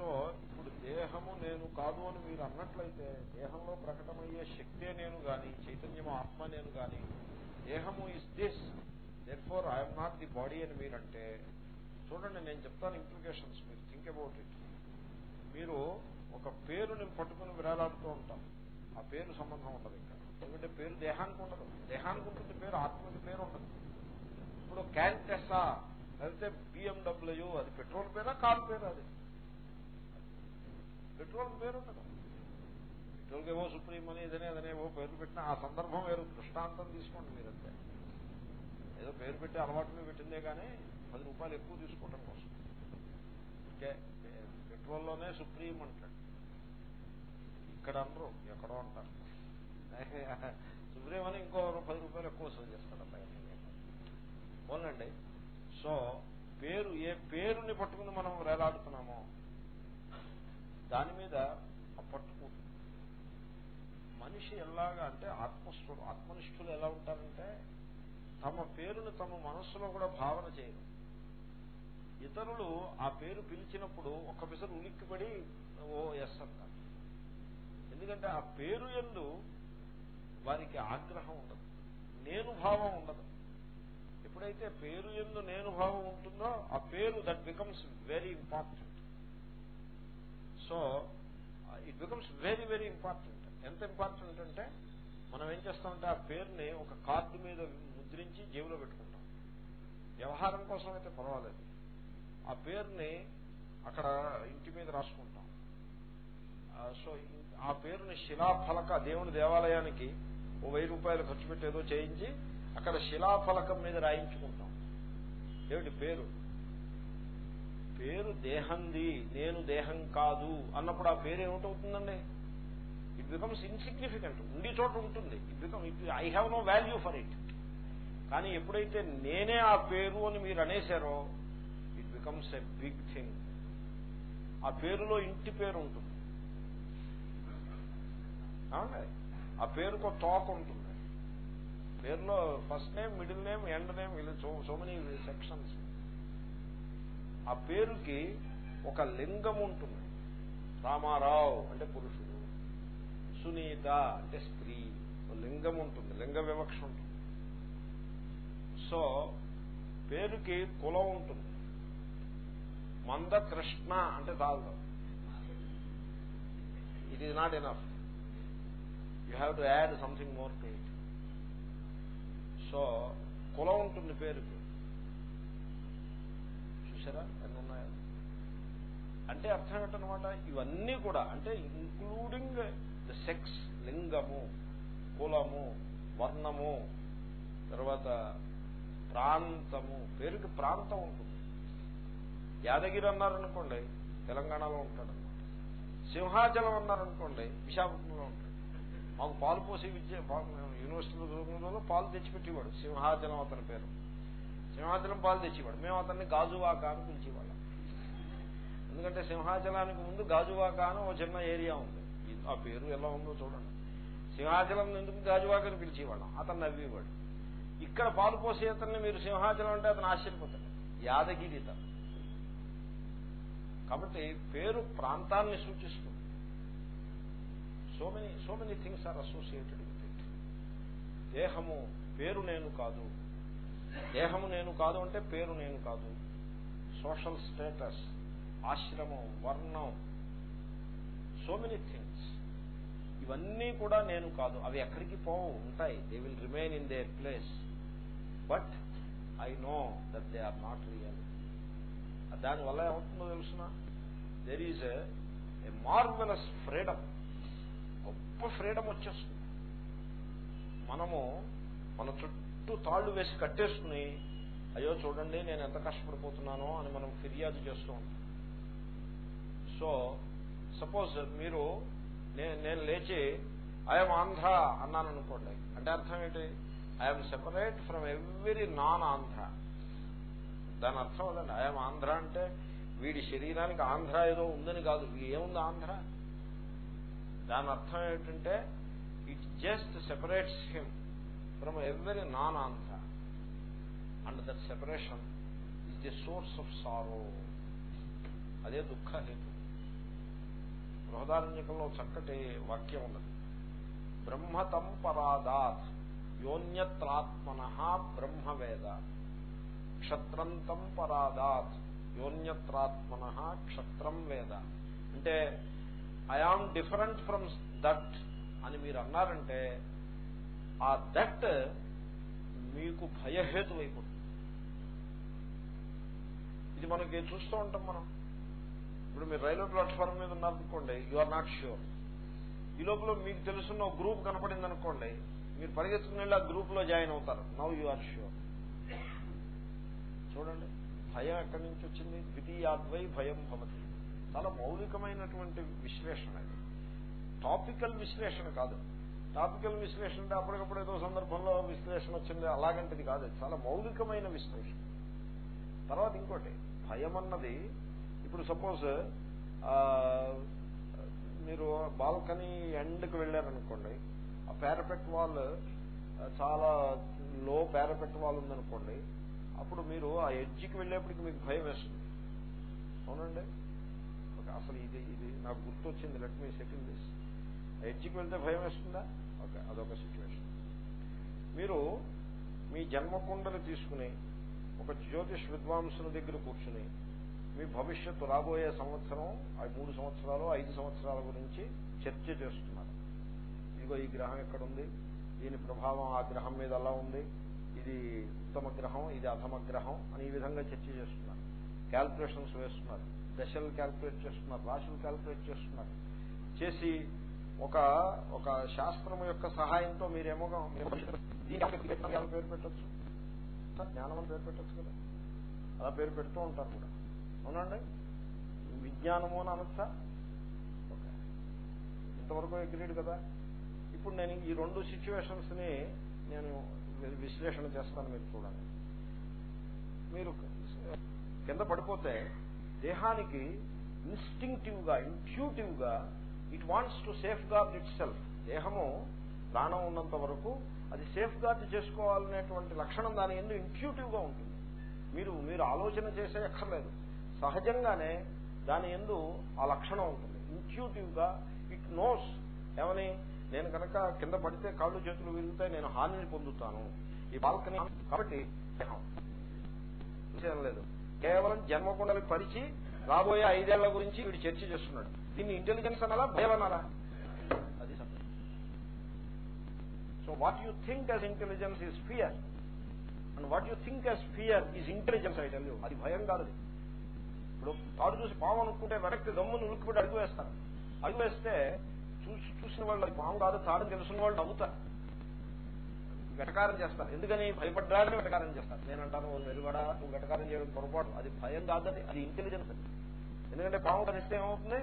So ఇప్పుడు దేహము నేను కాదు అని మీరు అన్నట్లయితే దేహంలో ప్రకటమయ్యే శక్తే నేను గాని చైతన్యము ఆత్మ నేను గాని దేహము is this that for I'm not the body అని మీరంటే చూడండి నేను చెప్తాను ఇంప్లికేషన్స్ మీరు థింక్ అబౌట్ ఇట్ మీరు ఒక పేరుని పట్టుకుని విరాలాడుతూ ఉంటాం. ఆ పేరు సంబంధం ఉండదు ఇక్కడ. ఎందుకంటే పేరు దేహానికి ఉండదు. దేహానికి ఉంటుంది పేరు ఆత్మకి పేరు ఉండదు. ఇప్పుడు క్యాంటెసా లేకపోతే బిఎండబ్ల్యూ అది పెట్రోల్ పేరా కారు పేరు అది? పెట్రోల్ పేరు ఉండదు పెట్రోల్కి ఏవో సుప్రీం అని ఇదనే అదనేవో పేర్లు పెట్టిన ఆ సందర్భం వేరు దృష్టాంతం తీసుకోండి మీరంతే. ఏదో పేరు పెట్టి అలవాటు మీద పెట్టిందే కానీ పది రూపాయలు ఎక్కువ తీసుకోవటం కోసం. ఓకే పెట్రోల్లోనే సుప్రీం అంటాడు. ఇక్కడ అనరు ఎక్కడో అంటారు. సుప్రీం అని ఇంకో పది రూపాయలు ఎక్కువ వసూలు చేస్తాడు అబ్బాయి. సో పేరు ఏ పేరుని పట్టుకుని మనం వేలాడుతున్నామో దాని మీద ఆ మనిషి ఎలాగా అంటే ఆత్మస్వరు ఆత్మనిష్ఠులు ఎలా ఉంటారంటే తమ పేరును తమ మనస్సులో కూడా భావన చేయరు. ఇతరులు ఆ పేరు పిలిచినప్పుడు ఒక్క పిసరు ఉలిక్కిపడి ఓ ఎస్ అంటారు. ఎందుకంటే ఆ పేరు ఎందు వారికి ఆగ్రహం ఉండదు నేను భావం ఉండదు. ఎప్పుడైతే పేరు ఎందు నేను భావం ఉంటుందో ఆ పేరు that becomes very important. So it becomes very very important ఎంత ఇంపార్టెంట్ అంటే మనం ఏం చేస్తామంటే ఆ పేరుని ఒక కార్డు మీద ముద్రించి జేబులో పెట్టుకుంటాం. వ్యవహారం కోసం అయితే పర్వాలేదు. ఆ పేరుని అక్కడ ఇంటి మీద రాసుకుంటాం. సో ఆ పేరుని శిలాఫలక దేవుని దేవాలయానికి ఓ వెయ్యి రూపాయలు ఖర్చు పెట్టి ఏదో చేయించి అక్కడ శిలాఫలకం మీద రాయించుకుంటాం. ఏమిటి పేరు? పేరు దేహంది నేను దేహం కాదు అన్నప్పుడు ఆ పేరు ఏమిటవుతుందండి? ఇట్ బికమ్స్ ఇన్సిగ్నిఫికెంట్ ఉండి చోట ఉంటుంది. It become it I have no value for it కానీ ఎప్పుడైతే నేనే ఆ పేరు అని మీరు అనేశారో it becomes a big thing ఆ పేరులో ఇంటి పేరు ఉంటుంది. ఆ పేరుకు టాక్ ఉంటుంది. పేరులో first name middle name end name ఇలా సో మెనీ సెక్షన్స్ ఆ పేరుకి ఒక లింగం ఉంటుంది. రామారావు అంటే పురుషుడు. సునీత అంటే స్త్రీ. లింగం ఉంటుంది. లింగ వివక్ష ఉంటుంది. సో పేరుకి కులం ఉంటుంది. మంద కృష్ణ అంటే చాలు it is not enough you have to add something more to it so కులం ఉంటుంది పేరుకి. చూసారా ఎన్ని ఉన్నాయా అంటే అర్థం ఏంటనమాట ఇవన్నీ కూడా అంటే ఇంక్లూడింగ్ ద సెక్స్ లింగము కులము వర్ణము తర్వాత ప్రాంతము పేరుకి ప్రాంతం ఉంటుంది. యాదగిరి అన్నారనుకోండి తెలంగాణలో ఉంటాడు అనమాట సింహాచలం అన్నారనుకోండి విశాఖపట్నంలో ఉంటాడు. మాకు పాలు పోసి విద్య యూనివర్సిటీలో పాలు తెచ్చిపెట్టేవాడు సింహాచలం అతని పేరు. సింహాచలం పాలు తెచ్చేవాడు. మేము అతన్ని గాజువాక అని పిలిచేవాళ్ళం. ఎందుకంటే సింహాచలానికి ముందు గాజువాక అని ఒక చిన్న ఏరియా ఉంది. ఆ పేరు ఎలా ఉందో చూడండి. సింహాచలం ఎందుకు గాజువాక అని పిలిచేవాళ్ళం? అతను నవ్వేవాడు. ఇక్కడ పాలు పోసే అతన్ని మీరు సింహాచలం అంటే అతను ఆశ్చర్యపోతాడు. యాదగిరి కాబట్టి పేరు ప్రాంతాన్ని సూచిస్తుంది. So many so many things are associated with it దేహము పేరు నేను కాదు. దేహము నేను కాదు అంటే పేరు నేను కాదు. సోషల్ స్టేటస్ ఆశ్రమం వర్ణం సో మెనీ థింగ్స్ ఇవన్నీ కూడా నేను కాదు. అవి ఎక్కడికి పోవు ఉంటాయి. They will remain in their place but I know that they are not real దానివల్ల ఏమవుతుందో తెలుసిన? There is a marvellous freedom గొప్ప ఫ్రీడమ్ వచ్చేస్తుంది. మనము మన చుట్టూ తాళ్ళు వేసి కట్టేసుకుని అయ్యో చూడండి నేను ఎంత కష్టపడిపోతున్నానో అని మనం ఫిర్యాదు చేస్తూ ఉంటాం. సో సపోజ్ మీరు నేను లేచి ఐఎమ్ ఆంధ్ర అన్నాను అనుకోండి. అంటే అర్థం ఏంటి? I'm separate from every non Andhra. దాని అర్థం అదండి. ఐఎమ్ ఆంధ్ర అంటే వీడి శరీరానికి ఆంధ్ర ఏదో ఉందని కాదు. ఏముంది ఆంధ్ర? దాని అర్థం ఏంటంటే it just separates him. From every non Andhra and that separation is the source of sorrow అదే దుఃఖ హేతు బృహదారణ్యకంలో చక్కటి వాక్యం ఉన్నది. బ్రహ్మతం పరాదాత్ యోన్యత్రాత్మన బ్రహ్మవేద. క్షత్రంతం పరాదాత్ యోన్యత్రాత్మన క్షత్రం వేద. అంటే ఐఆమ్ డిఫరెంట్ ఫ్రమ్ దట్ అని మీరు అన్నారంటే ఆ దట్ మీకు భయహేతు అయిపోతుంది ఇది మనకి చూస్తూ ఉంటాం మనం. ఇప్పుడు మీరు రైల్వే ప్లాట్ఫామ్ మీద ఉన్నారనుకోండి యు ఆర్ నాట్ ష్యూర్ ఈ లోపల మీకు తెలుసున్న ఒక గ్రూప్ కనపడింది అనుకోండి మీరు పరిగెత్తుకుని వెళ్ళి ఆ గ్రూప్లో జాయిన్ అవుతారు. నవ్ యు ఆర్ ష్యూర్ చూడండి భయం ఎక్కడి నుంచి వచ్చింది? ద్వితీయాద్వై భయం భవతి. చాలా మౌలికమైనటువంటి విశ్లేషణ ఇది. టాపికల్ విశ్లేషణ కాదు. టాపికల్ విశ్లేషణ అంటే అప్పటికప్పుడు ఏదో సందర్భంలో విశ్లేషణ వచ్చింది అలాగంటిది కాదు. చాలా మౌలికమైన విశ్లేషణ. తర్వాత ఇంకోటి భయం అన్నది ఇప్పుడు సపోజ్ మీరు బాల్కనీ ఎండ్కి వెళ్ళారనుకోండి ఆ పేరపెట్ వాల్ చాలా లో పేరపెట్ వాల్ ఉందనుకోండి అప్పుడు మీరు ఆ ఎడ్జికి వెళ్ళేప్పటికి మీకు భయం వేస్తుంది. అవునండి? అసలు ఇది ఇది నాకు గుర్తొచ్చింది. లెట్ మీ సెకండ్ దిస్ ఎడ్జికి వెళ్తే భయం వేస్తుందా? ఓకే అదొక సిచ్యువేషన్ మీరు మీ జన్మకుండలు తీసుకుని ఒక జ్యోతిష్ విద్వాంసుల దగ్గర కూర్చుని మీ భవిష్యత్తు రాబోయే సంవత్సరం మూడు సంవత్సరాలు ఐదు సంవత్సరాల గురించి చర్చ చేస్తున్నారు. ఇదిగో ఈ గ్రహం ఎక్కడుంది దీని ప్రభావం ఆ గ్రహం మీద అలా ఉంది. ఇది ఉత్తమ గ్రహం ఇది అధమ గ్రహం అని ఈ విధంగా చర్చ చేస్తున్నారు. క్యాల్కులేషన్స్ వేస్తున్నారు. దశలు క్యాల్కులేట్ చేస్తున్నారు. రాశులు క్యాల్కులేట్ చేస్తున్నారు. చేసి ఒక ఒక శాస్త్రం యొక్క సహాయంతో మీరేమో పేరు పెట్టచ్చు. జ్ఞానం అని పేరు పెట్టచ్చు కదా. అలా పేరు పెడుతూ ఉంటారు కూడా. అవునండి? విజ్ఞానము అని అనొచ్చా? ఓకే. ఇంతవరకు ఎగ్రీడ్ కదా. ఇప్పుడు నేను ఈ రెండు సిచ్యువేషన్స్ని నేను విశ్లేషణ చేస్తాను మీరు చూడండి. మీరు కింద పడిపోతే దేహానికి ఇన్స్టింక్టివ్గా ఇంట్యూటివ్గా it wants to safeguard itself దేహము ప్రాణం ఉన్నంత వరకు అది సేఫ్ గార్డ్ చేసుకోవాలనేటువంటి లక్షణం దాని ఎందుకు ఇంట్యూటివ్గా ఉంటుంది. మీరు మీరు ఆలోచన చేసే అక్కర్లేదు. సహజంగానే దాని ఎందు ఆ లక్షణం ఉంటుంది. ఇంట్యూటివ్గా ఇట్ నోస్. ఏమని? నేను కనుక కింద పడితే కాళ్ళు చేతులు విరుగుతాయి నేను హానిని పొందుతాను. ఈ బాల్కనీ కాబట్టి విషయం లేదు. కేవలం జన్మకుండలకు పరిచి రాబోయే ఐదేళ్ళ గురించి వీడు చర్చ చేస్తున్నాడు. దీన్ని ఇంటెలిజెన్స్ అనాలా భయం అనాలా? అది so what you think as intelligence is fear and what you think as fear is intelligence I tell అది భయం కాదు ఇప్పుడు తాడు చూసి పాము అనుకుంటే వెనక్కి దమ్మును ఉలిక్కిపెట్టి అడుగు వేస్తారు. అడుగు వేస్తే చూసి చూసిన వాళ్ళు అది పాము కాదు తాడని తెలుసున్న వాళ్ళు నవ్వుతారు. వెటకారం చేస్తారు. ఎందుకని? భయపడ్డాడని వెటకారం చేస్తారు. నేనంటాను మెరుగడా నువ్వు వెటకారం చేయడం పొరపాటు. అది భయం కాదని అది. ఇంటెలిజెన్స్ అది. ఎందుకంటే పాము కనిస్తే ఏమవుతుంది?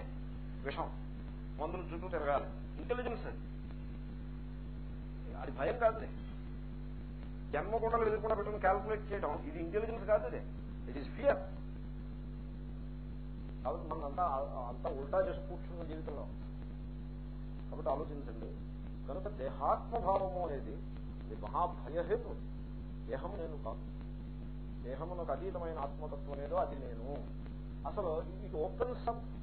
విషం. మందులు చుట్టూ తిరగాలి. ఇంటెలిజెన్స్ అది. అది భయం కాదు జన్మకుండలు ఎదుర్కొండ పెట్టుకుని క్యాల్కులేట్ చేయడం ఇది ఇంటెలిజెన్స్ కాదు అదే. ఇట్ ఈస్ ఫియర్ కాబట్టి మనం అంతా అంతా ఉల్టా చేసి కూర్చున్న జీవితంలో. కాబట్టి ఆలోచించండి. కనుక దేహాత్మభావము అనేది అది మహాభయహేతు. దేహం నేను కాదు. దేహమునకు అతీతమైన ఆత్మతత్వం ఏదో అది నేను. అసలు it opens up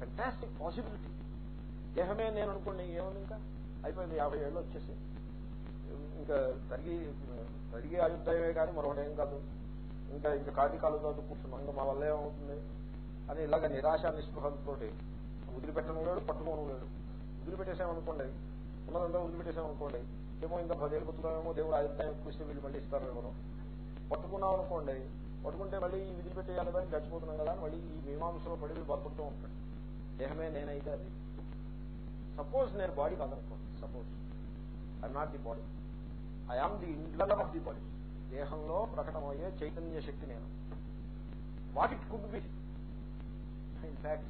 fantastic possibility దేహమే నేను అనుకోండి ఏముంది ఇంకా? అయిపోయింది యాభై ఏళ్ళు వచ్చేసి. ఇంకా తరిగి తరిగి ఆయుర్దాయమే కానీ మరొకటి ఏం కాదు. ఇంకా ఇంకా కాటి కాలు కాదు కూర్చున్నాం. ఇంకా మా వల్ల ఏమవుతుంది? అని ఇలాగ నిరాశ నిస్పృహలతో వదిలిపెట్టడం లేడు పట్టుకోవడం లేడు వదిలిపెట్టేసామనుకోండి ఉన్నదంతా వదిలిపెట్టేసామనుకోండి ఏమో ఇంకా పదేళ్ళు బతుకుతామేమో దేవుడు ఆయుర్దాయం ఎక్కువ వీళ్ళు మళ్ళీ ఇస్తారు మనం పట్టుకున్నాం అనుకోండి పట్టుకుంటే మళ్ళీ ఈ విధులు పెట్టేయాలి కానీ గడిచిపోతున్నాం కదా మళ్ళీ ఈ మీమాంసలో పడి బాధపడుతూ ఉంటాడు దేహమే నేనైతే అది. సపోజ్ నేను body కాదనుకోండి suppose I'm not the body I am the indweller of the body దేహంలో ప్రకటమయ్యే చైతన్య శక్తి నేను. What it could be in fact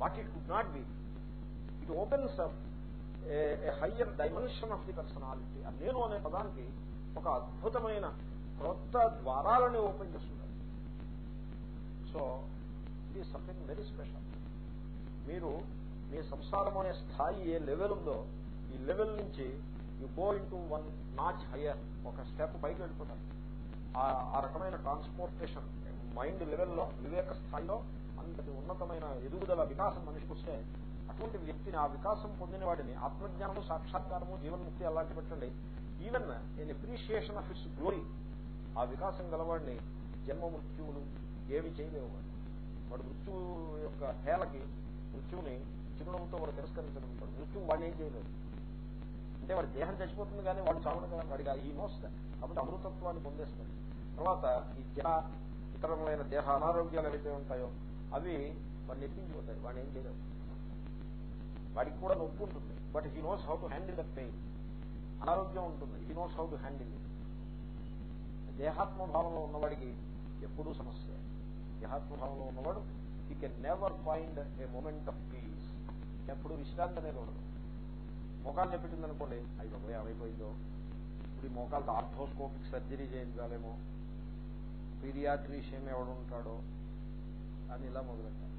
what it could not be it opens up a higher dimension of the personality నేను అనే పదానికి ఒక అద్భుతమైన క్రొత్త ద్వారాలని ఓపెన్ చేస్తుంది so it is something very special మీరు మీ సంసారం అనే స్థాయి ఏ లెవెల్ ఉందో ఈ లెవెల్ నుంచి you go into one notch higher ఒక స్టెప్ పైకి వెళ్ళిపోతారు. ఆ రకమైన ట్రాన్స్పోర్టేషన్ మైండ్ లెవెల్లో వివేక స్థాయిలో అంతటి ఉన్నతమైన ఎదుగుదల వికాసం మనిషికి వస్తే అటువంటి వ్యక్తిని ఆ వికాసం పొందిన వాడిని ఆత్మజ్ఞానము సాక్షాత్కారము జీవన్ముక్తి అలాంటి పెట్టండి. Even an appreciation of its glory ఆ వికాసం గలవాడిని జన్మ మృత్యువులు ఏమి చేయలేవు వాడు వాడు మృత్యువు యొక్క హేళకి మృత్యువుని చిరునవ్వుతో వాడు తిరస్కరించడం మృత్యువు వాడు ఏం చేయలేదు అంటే వాడి దేహం చచ్చిపోతుంది కానీ వాడు చావడం కదా. వాడిగా ఈ మోస్త కాబట్టి అమృతత్వాన్ని పొందేస్తాడు తర్వాత ఈ జన ఇతరములైన దేహ అనారోగ్యాలు ఏవైతే ఉంటాయో అవి వాడిని ఎత్తించిపోతాయి వాడిని ఏం చేయలేదు వాడికి కూడా నొప్పి ఉంటుంది. But he knows how to handle the pain. అనారోగ్యం ఉంటుంది. He knows how to handle దేహాత్మ భావంలో ఉన్నవాడికి ఎప్పుడూ సమస్య. భావంలో ఉన్నవాడు he can never find a moment of peace ఎప్పుడు విశ్రాంతి అనేది ఉండదు. మోకాలు చెప్పింది అనుకోండి అయ్యో పోయి ఏమైపోయిందో? ఇప్పుడు ఈ మోకాలతో ఆర్థోస్కోపిక్ సర్జరీ చేయించాలేమో? పీరియాట్రీషియన్ ఎవడు ఉంటాడో అని ఇలా మొదలెట్టాను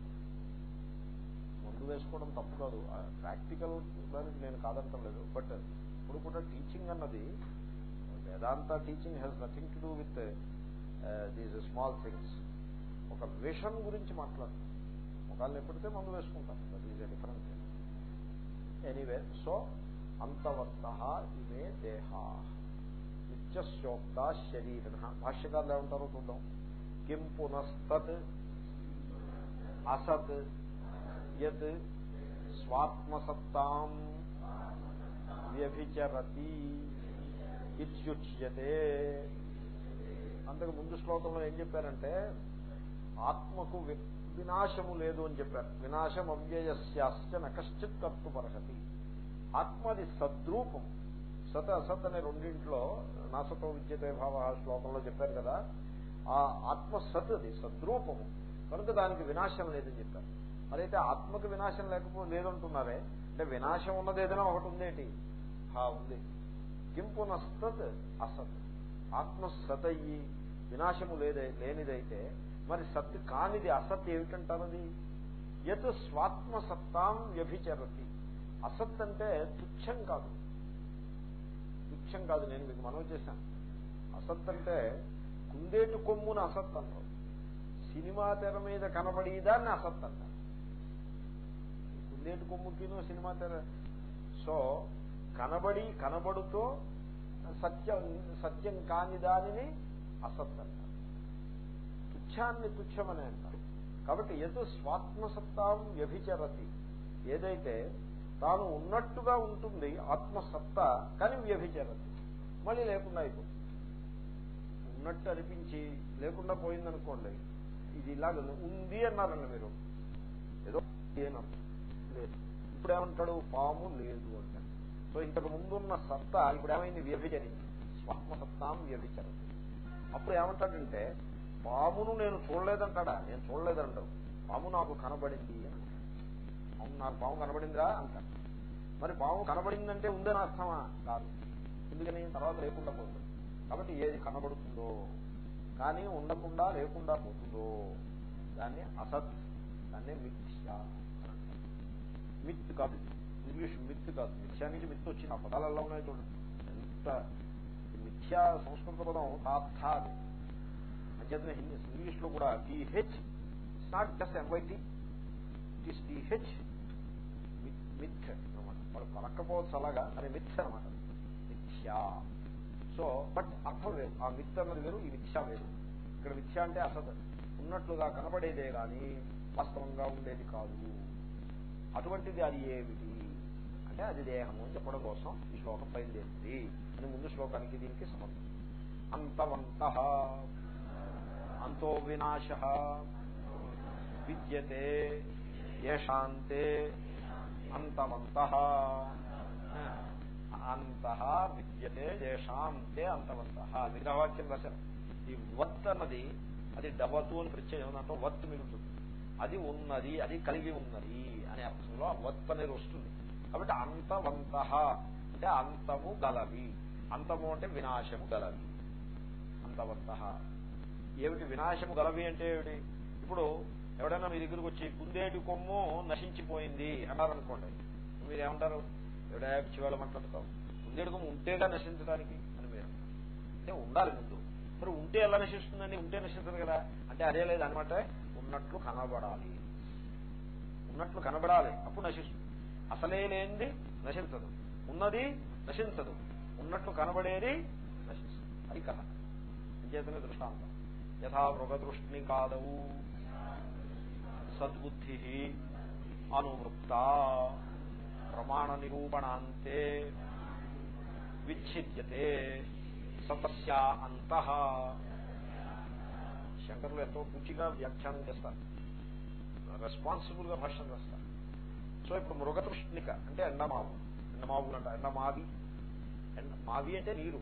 మందు వేసుకోవడం తప్పు కాదు. ప్రాక్టికల్ దానికి నేను కాదంటలేదు. బట్ ఇప్పుడు కూడా టీచింగ్ అన్నది Vedanta teaching has nothing to do with these small things. ఒక విషన్ గురించి మాట్లాడుతుంది ముఖాలు ఎప్పుడైతే మందు వేసుకుంటాను that is a different anyway so అంతవంత ఇమే దేహా. నిత్యశోక్త శరీర భాష్యకారులు ఏమంటారో చూద్దాం. కిం పునస్తత్ అసత్ యత్ స్వాత్మసత్తాం వ్యభిచరతి ఇత్యుచ్యతే. అంతకు ముందు శ్లోకంలో ఏం చెప్పారంటే ఆత్మకు వినాశము లేదు అని చెప్పారు. వినాశం అవ్యయస్యాశ్చ నకశ్చిత్ కర్తుపర్హతి ఆత్మది సద్రూపం. సత అసత్ అనే రెండింట్లో నాసతో విద్యతే భావ శ్లోకంలో చెప్పారు కదా ఆ ఆత్మ సత్ అది సద్రూపము. కనుక దానికి వినాశం లేదని చెప్పారు. మరైతే ఆత్మకు వినాశం లేకపో లేదంటున్నారే అంటే వినాశం ఉన్నది ఏదైనా ఒకటి ఉందేటి? హా ఉంది. కింపునస్తత్ అసత్. ఆత్మ సత్ అయ్యి వినాశము లేదే లేనిదైతే మరి సత్ కానిది అసత్ ఏమిటంటారది? యత్ స్వాత్మ సత్తాం వ్యభిచరతి. అసత్ అంటే తుచ్చం కాదు. తుచ్చం కాదు నేను మీకు మనవి చేశాను. అసత్ అంటే కుందేటు కొమ్మున అసత్ అంటారు సినిమా తెర మీద కనబడేదాన్ని అసత్ అంటారు కుందేటు కొమ్ముకినో సినిమా తెర. సో కనబడి కనబడుతో సత్యం సత్యం కాని దానిని అసత్ అంటారు తుచ్ఛాన్ని తుచ్చమని అంటారు. కాబట్టి ఎదు స్వాత్మసత్తాం వ్యభిచరతి. ఏదైతే తాను ఉన్నట్టుగా ఉంటుంది ఆత్మసత్త కానీ వ్యభిచరతి. మళ్ళీ లేకుండా అయిపోతుంది. ఉన్నట్టు అనిపించి లేకుండా పోయిందనుకోండి ఇది ఇలాగ ఉంది అన్నారండి మీరు. ఏదో ఏనర్థం లేదు. ఇప్పుడు ఏమంటాడు పాము లేదు అంటాడు సో ఇంతకు ముందున్న సత్తా ఇప్పుడు ఏమైంది వ్యభిచరింది స్వాత్మసత్తాం వ్యభిచరతి. అప్పుడు ఏమంటాడంటే పామును నేను చూడలేదంటాడా? నేను చూడలేదంటావు. పాము నాకు కనబడింది అవును నాకు పాము కనబడిందిరా అంటాడు. మరి పాము కనబడిందంటే ఉందని అర్థమా? కాదు. ఎందుకని? తర్వాత లేకుండా పోతుంది. కాబట్టి ఏది కనబడుతుందో. కానీ ఉండకుండా లేకుండా పోతుందో. దాన్ని అసత్ దాన్ని మిథ్య మిత్ కాదు. ఇంగ్లీష్ మిత్ కాదు. మిథ్యా నుంచి మిత్ వచ్చింది. ఆ పదాలు ఎలా ఉన్నాయో చూడండి. ఎంత మిథ్యా సంస్కృత పదం? తార్థ అది అంచేతనే హిందీ ఇంగ్లీష్లో కూడా T H it's not just M Y T it is T H myth అనమాట వాళ్ళు పలకపోవచ్చు అలాగా అది మిథ్ అనమాట మిథ్యా సో బట్ అర్థం వేరు. ఆ మిత్ అన్నది వేరు ఈ మిథ్యా వేరు. ఇక్కడ మిథ్య అంటే అసలు ఉన్నట్లుగా కనబడేదే గాని వాస్తవంగా ఉండేది కాదు. అటువంటిది అది ఏమిటి? అంటే అది దేహము అని చెప్పడం కోసం ఈ శ్లోకం బయలుదేరింది. అని ముందు శ్లోకానికి దీనికి సంబంధం. అంతవంత అంతో వినాశ విద్యతే ఏషాంతే అంతవంత అంత విద్యతే ఏషాంతే అంతవంత విగ్రహవాక్యం రాశారు. ఈ వత్ అన్నది అది డబతు అని ప్రత్యయం దాంట్లో వత్ మిగులుతుంది అది ఉన్నది అది కలిగి ఉన్నది అనే అర్థంలో వత్ అనేది వస్తుంది. కాబట్టి అంతవంత అంటే అంతము గలవి. అంతము అంటే వినాశము గలవి. అంతవంత. ఏమిటి వినాశము గలవి అంటే ఏమిటి? ఇప్పుడు ఎవడైనా మీ దగ్గరకు వచ్చి కుందేటి కొమ్ము నశించిపోయింది అన్నారనుకోండి మీరేమంటారు? ఎవడా పిచ్చివాళ్ళు మాట్లాడతాం కుందేటి కొమ్ము ఉంటేగా నశించడానికి అని మీరు అంటే ఉండాలి ముందు. మరి ఉంటే ఎలా నశిస్తుందండి? ఉంటే నశిస్తుంది కదా. అంటే అదే లేదు అనమాట ఉన్నట్లు కనబడాలి. ఉన్నట్లు కనబడాలి. అప్పుడు నశిస్తుంది. అసలే లేనిది నశించదు. ఉన్నది నశించదు. ఉన్నట్లు కనబడేది నశిస్తుంది. అది కథ. అంచేతనే దృష్టాంతం. యథా మృగదృష్టిని సద్బుద్ధి అనువృత్త ప్రమాణ నిరూపణాంతే విచ్ఛిద్యతే సతస్యా అంత శంకరులు ఎంతో పూచిగా వ్యాఖ్యానం చేస్తారు. రెస్పాన్సిబుల్గా భాషణ చేస్తారు సో ఇప్పుడు మృగతృష్ణిక అంటే ఎండమావు. ఎండమావులు అంట ఎండమావి ఎండ మావి అంటే నీరు.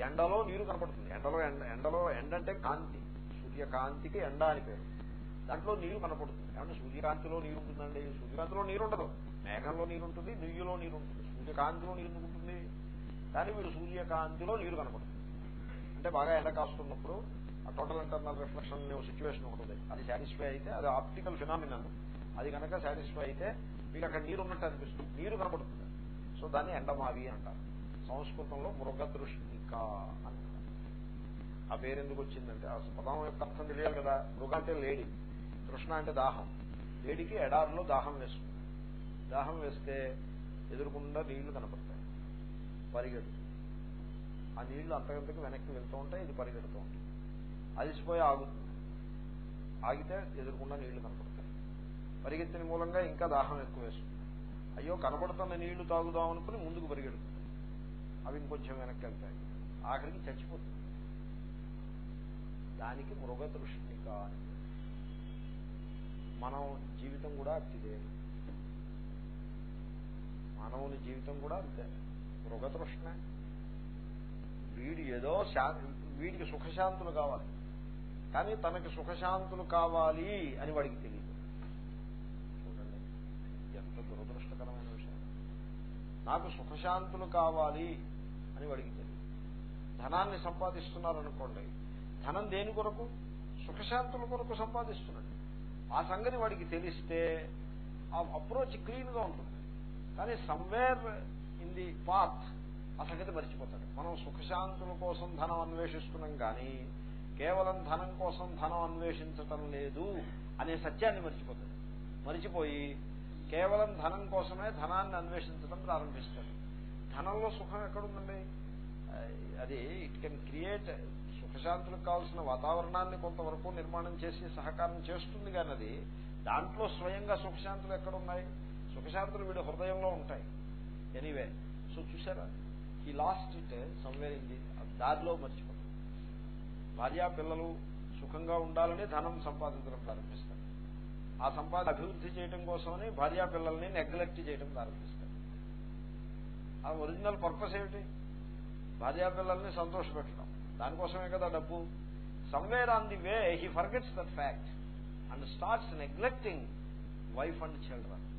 ఎండలో నీరు కనపడుతుంది. ఎండలో ఎండ ఎండలో ఎండ అంటే కాంతి. సూర్యకాంతికి ఎండ అని పేరు. దాంట్లో నీరు కనపడుతుంది. ఏమంటే సూర్యకాంతిలో నీరు ఉంటుందండి. సూర్యకాంతిలో నీరు ఉండదు. మేఘంలో నీరు ఉంటుంది నెయ్యిలో నీరు ఉంటుంది సూర్యకాంతిలో నీరు ఉంటుంది? కానీ వీడు సూర్యకాంతిలో నీరు కనపడుతుంది. అంటే బాగా ఎండ కాస్తున్నప్పుడు ఆ టోటల్ ఇంటర్నల్ రిఫ్లెక్షన్ సిచ్యువేషన్ ఉంటుంది అది సాటిస్ఫై అయితే అది ఆప్టికల్ ఫినామినల్ అది కనుక సాటిస్ఫై అయితే మీకు అక్కడ నీరు ఉన్నట్టు అనిపిస్తుంది. నీరు కనపడుతుంది. సో దాన్ని ఎండమావి అంటారు. సంస్కృతంలో మృగదృష్టిక అంటారు ఆ పేరు ఎందుకు వచ్చిందంటే ఆ పదం యొక్క అర్థం తెలియాలి కదా. మృగ అంటే లేడీ. తృష్ణ అంటే దాహం. లేడీకి ఎడారిలో దాహం వేస్తుంది దాహం వేస్తే ఎదురుకుండా నీళ్ళు కనపడతాయి. పరిగెడుతుంది ఆ నీళ్ళు అంతకంతకు వెనక్కి వెళ్తూ ఉంటాయి ఇది పరిగెడుతూ ఉంటుంది అలసిపోయి ఆగుతుంది. ఆగితే ఎదురుకుండా నీళ్ళు కనపడతాయి. పరిగెత్తిన మూలంగా ఇంకా దాహం ఎక్కువ వేస్తుంది. అయ్యో కనపడుతున్న నీళ్ళు తాగుదాం అనుకుని ముందుకు పరిగెడుతుంది. అవి ఇంకొంచెం వెనక్కి వెళ్తాయి. ఆఖరికి చచ్చిపోతుంది. దానికి మృగదృష్టిక అని మనం జీవితం కూడా అట్టిదే మానవుని జీవితం కూడా అంతే. మృగతృష్ణ వీడు ఏదో వీడికి సుఖశాంతులు కావాలి. కానీ తనకి సుఖశాంతులు కావాలి అని వాడికి తెలియదు చూడండి ఎంత దురదృష్టకరమైన విషయం. నాకు సుఖశాంతులు కావాలి. అని వాడికి తెలియదు ధనాన్ని సంపాదిస్తున్నారనుకోండి ధనం దేని కొరకు? సుఖశాంతుల కొరకు సంపాదిస్తున్నాడు. ఆ సంగతి వాడికి తెలిస్తే ఆ అప్రోచ్ క్లీన్గా ఉంటుంది. కానీ సమ్వేర్ ఇన్ ది పాత్ ఆ సంగతి మర్చిపోతాడు. మనం సుఖశాంతుల కోసం ధనం అన్వేషిస్తున్నాం కానీ కేవలం ధనం కోసం ధనం అన్వేషించటం లేదు అనే సత్యాన్ని మర్చిపోతాడు. మర్చిపోయి కేవలం ధనం కోసమే ధనాన్ని అన్వేషించడం ప్రారంభిస్తాడు. ధనంలో సుఖం ఎక్కడుందండి? అది ఇట్ కెన్ క్రియేట్ సుఖశాంతులకు కావాల్సిన వాతావరణాన్ని కొంతవరకు నిర్మాణం చేసి సహకారం చేస్తుంది కానీ అది దాంట్లో స్వయంగా సుఖశాంతులు ఎక్కడున్నాయి? సుఖశాంతులు వీడి హృదయంలో ఉంటాయి. ఎనీవే సో చూసారా ఈ లాస్ట్ ఇట్ సమ్వేర్ ఇంది దారిలో మర్చిపోతుంది భార్యా పిల్లలు సుఖంగా ఉండాలని ధనం సంపాదించడం ప్రారంభిస్తారు. ఆ సంపాదన అభివృద్ధి చేయడం కోసమని భార్యా పిల్లల్ని నెగ్లెక్ట్ చేయడం ప్రారంభిస్తారు. ఆ ఒరిజినల్ పర్పస్ ఏమిటి? భార్యాపిల్లల్ని సంతోషపెట్టడం. దానికోసమే కదా డబ్బు. Somewhere on the way he forgets that fact and starts neglecting wife and children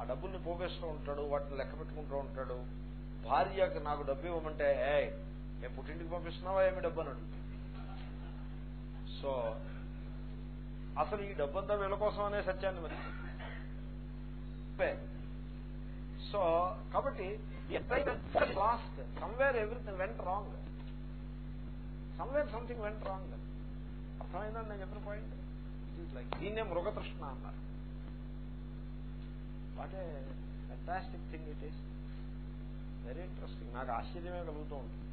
ఆ డబ్బుల్ని పోగేస్తూ ఉంటాడు వాటిని లెక్క పెట్టుకుంటూ ఉంటాడు. భార్యకు నాకు డబ్బు ఇవ్వమంటే ఏ నేను పుట్టింటికి పంపిస్తున్నావా? ఏమి డబ్బు? అని సో అసలు ఈ డబ్బంతా వీళ్ళ కోసం అనే సత్యాన్ని మరి. సో కాబట్టి lost somewhere everything went wrong somewhere something went wrong అర్థమైందని నేను చెప్పిన పాయింట్ ఇట్ ఈస్ లైక్ దీన్నే మృగతృష్ణ అన్నారు what a fantastic thing it is very interesting నాకు ఆశ్చర్యమే కలుగుతూ ఉంటుంది.